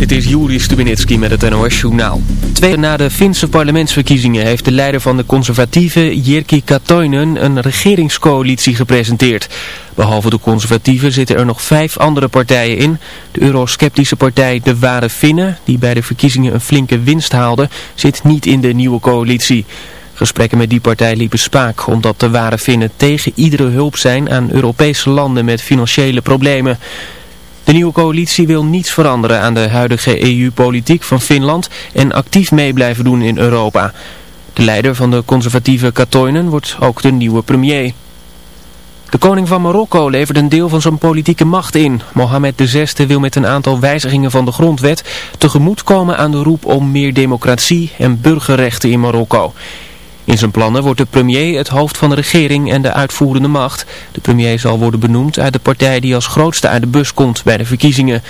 Dit is Juri Stubenitski met het NOS-journaal. Twee na de Finse parlementsverkiezingen heeft de leider van de conservatieve Jirki Katoinen een regeringscoalitie gepresenteerd. Behalve de conservatieven zitten er nog vijf andere partijen in. De eurosceptische partij De Ware Finnen, die bij de verkiezingen een flinke winst haalde, zit niet in de nieuwe coalitie. Gesprekken met die partij liepen spaak, omdat de Ware Finnen tegen iedere hulp zijn aan Europese landen met financiële problemen. De nieuwe coalitie wil niets veranderen aan de huidige EU-politiek van Finland en actief mee blijven doen in Europa. De leider van de conservatieve Katoinen wordt ook de nieuwe premier. De koning van Marokko levert een deel van zijn politieke macht in. Mohammed VI wil met een aantal wijzigingen van de grondwet tegemoetkomen aan de roep om meer democratie en burgerrechten in Marokko. In zijn plannen wordt de premier het hoofd van de regering en de uitvoerende macht. De premier zal worden benoemd uit de partij die als grootste uit de bus komt bij de verkiezingen.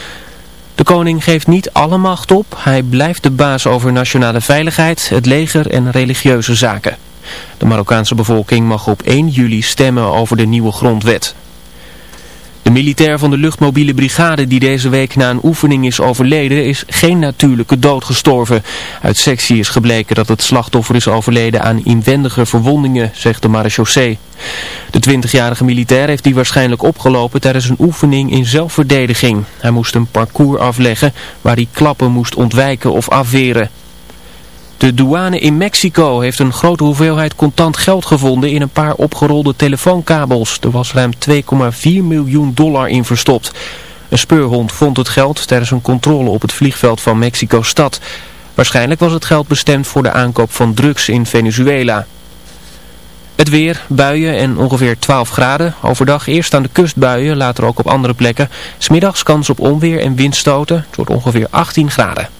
De koning geeft niet alle macht op. Hij blijft de baas over nationale veiligheid, het leger en religieuze zaken. De Marokkaanse bevolking mag op 1 juli stemmen over de nieuwe grondwet. De militair van de luchtmobiele brigade die deze week na een oefening is overleden is geen natuurlijke dood gestorven. Uit sectie is gebleken dat het slachtoffer is overleden aan inwendige verwondingen, zegt de marechaussee. De 20-jarige militair heeft die waarschijnlijk opgelopen tijdens een oefening in zelfverdediging. Hij moest een parcours afleggen waar hij klappen moest ontwijken of afweren. De douane in Mexico heeft een grote hoeveelheid contant geld gevonden in een paar opgerolde telefoonkabels. Er was ruim 2,4 miljoen dollar in verstopt. Een speurhond vond het geld tijdens een controle op het vliegveld van Mexico-stad. Waarschijnlijk was het geld bestemd voor de aankoop van drugs in Venezuela. Het weer, buien en ongeveer 12 graden. Overdag eerst aan de kust buien, later ook op andere plekken. Smiddags kans op onweer en windstoten. Het wordt ongeveer 18 graden.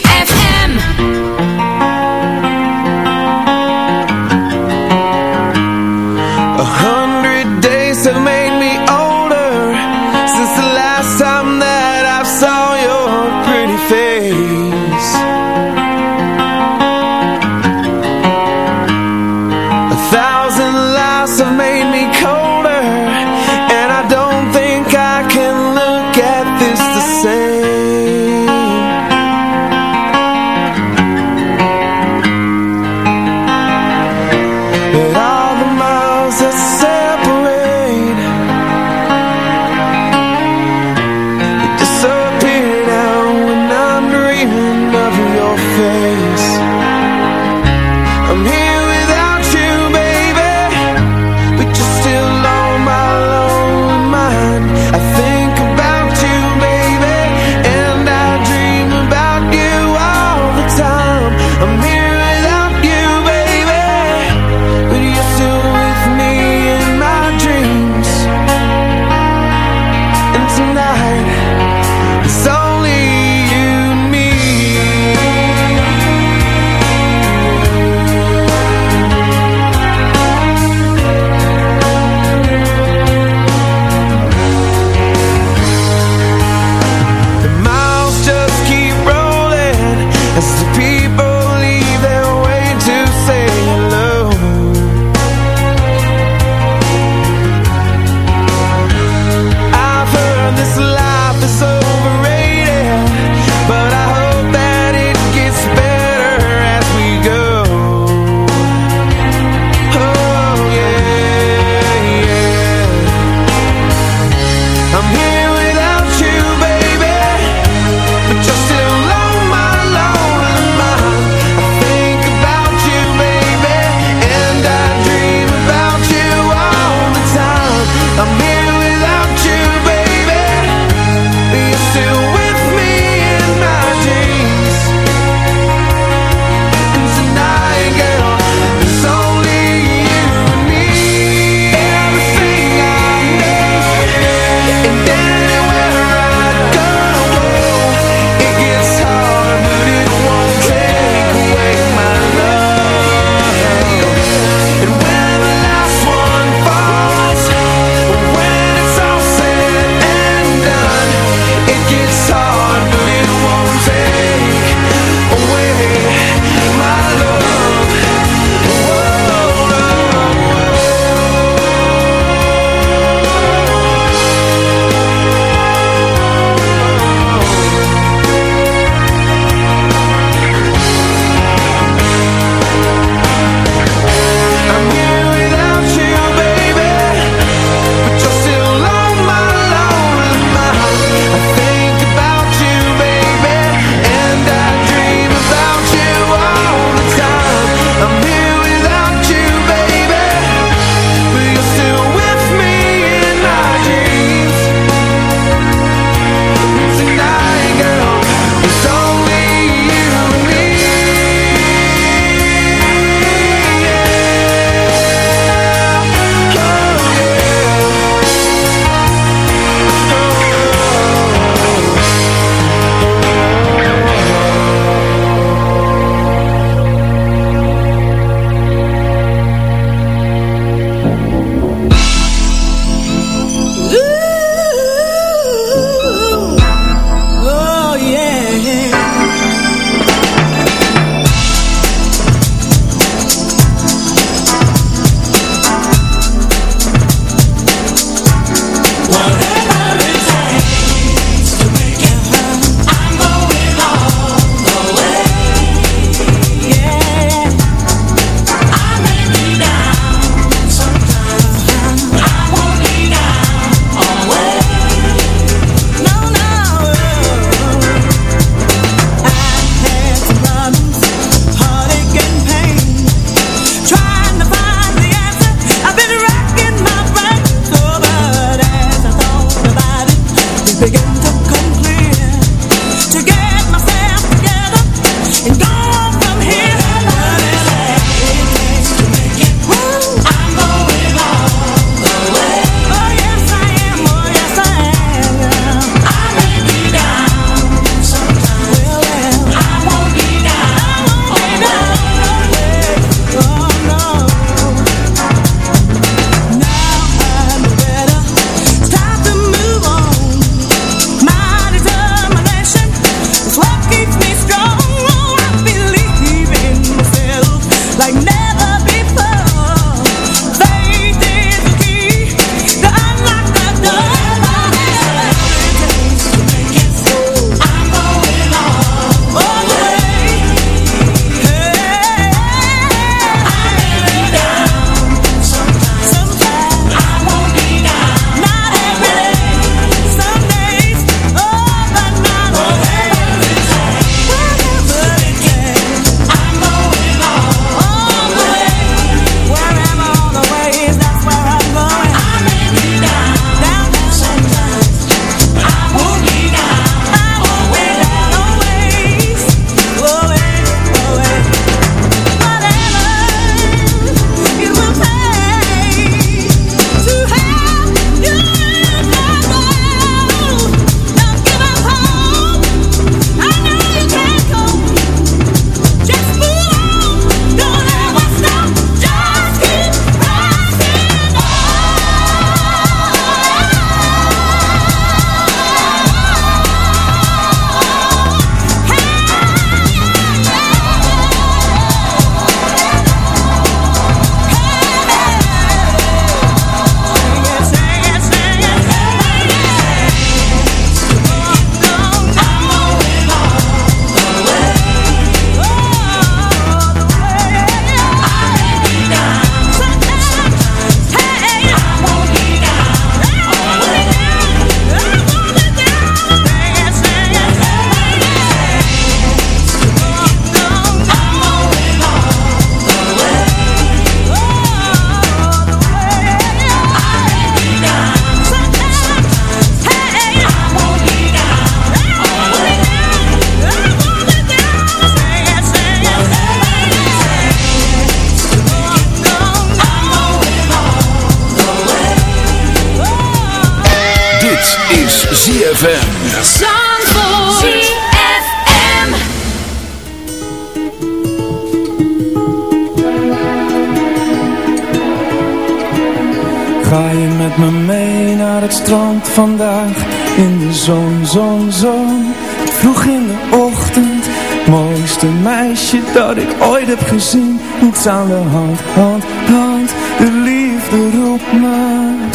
heb gezien, niets aan de hand, hand, hand, de liefde roept me.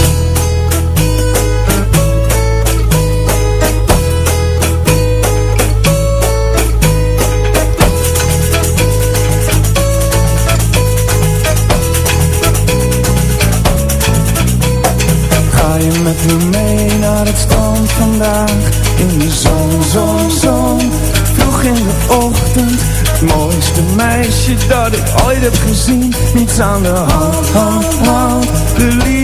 niets aan de hand, oh, oh, oh.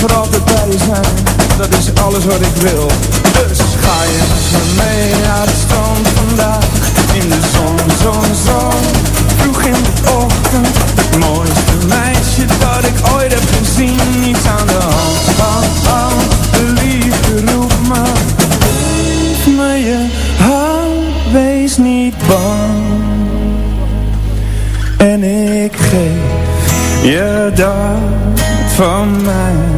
Vooral altijd bij zijn. Dat is alles wat ik wil. Dus ga je met me mee naar het strand vandaag. In de zon, zon, zon. Vroeg in de ochtend. Mooiste meisje dat ik ooit heb gezien. Niets aan de hand, hand, hand De liefde roep me. Geef me je. Hand Wees niet bang. En ik geef je dat van mij.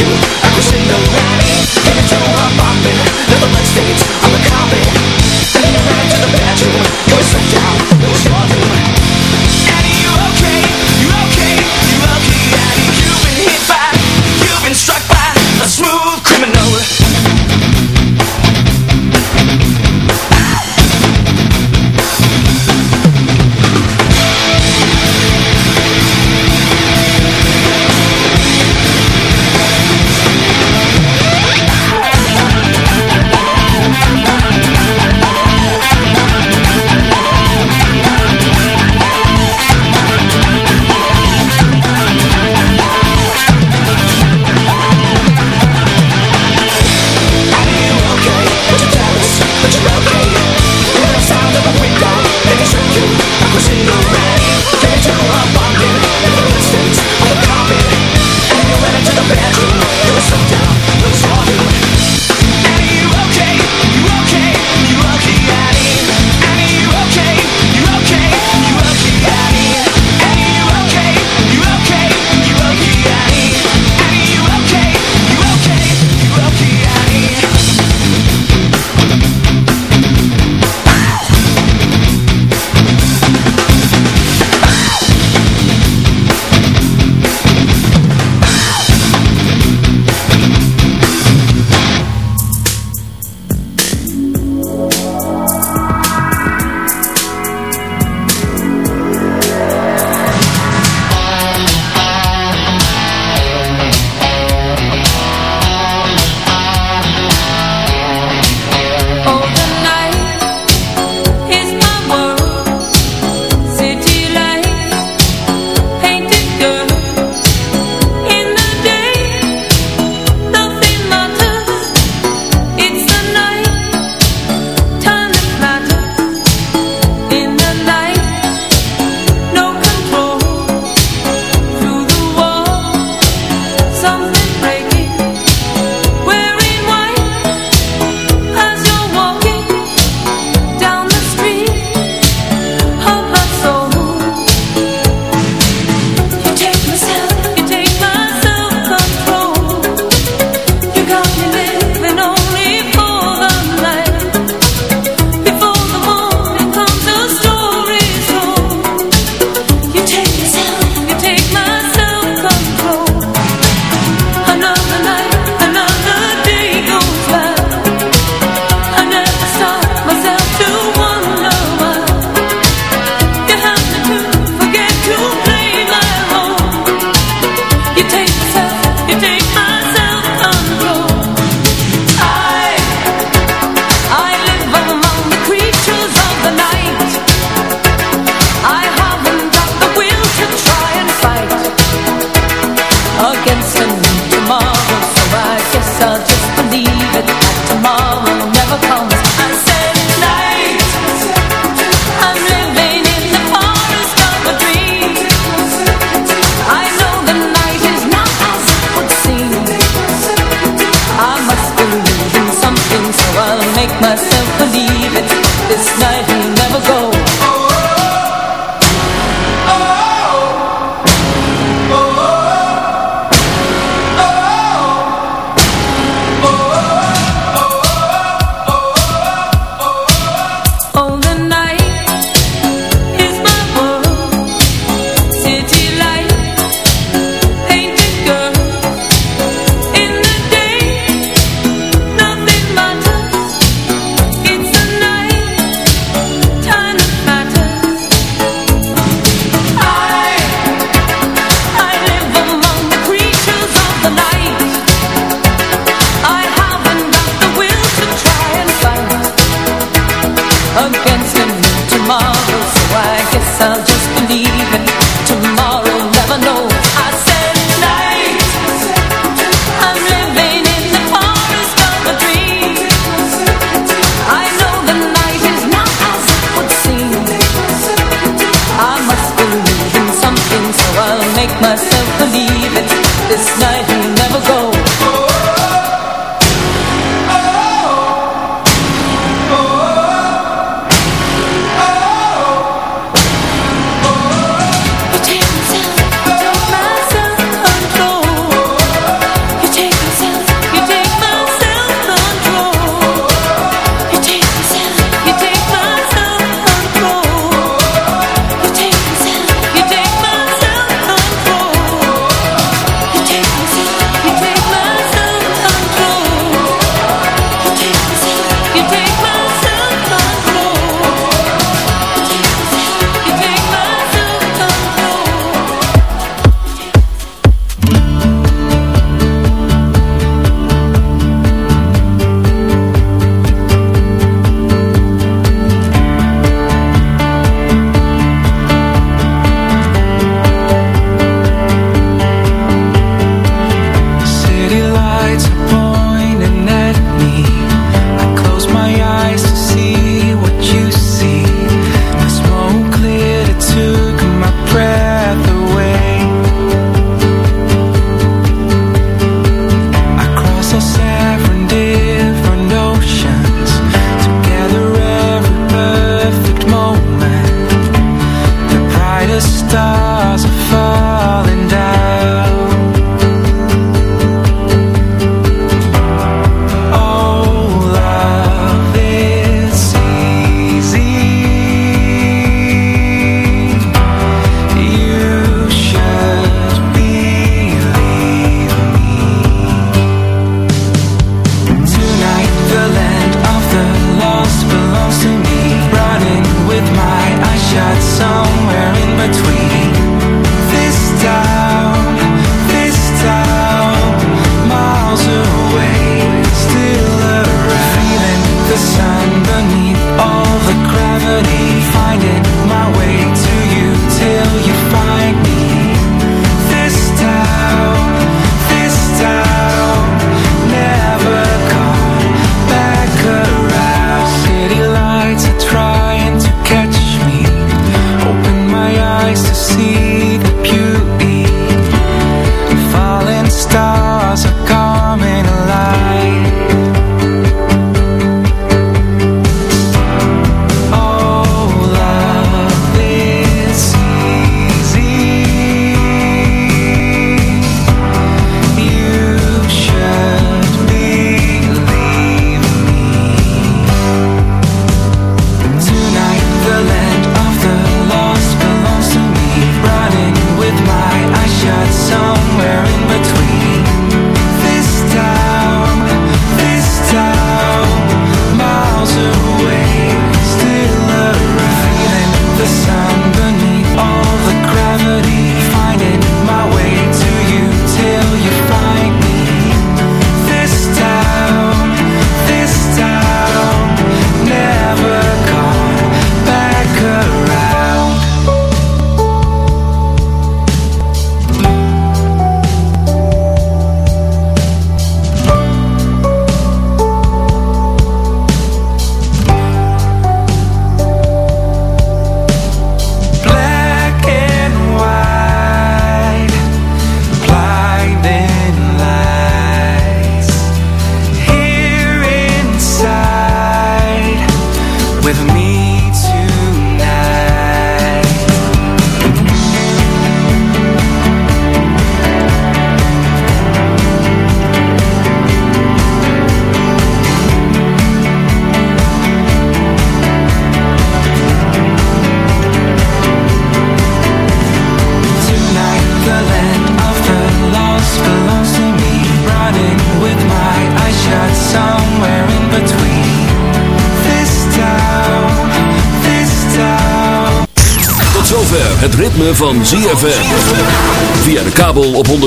you.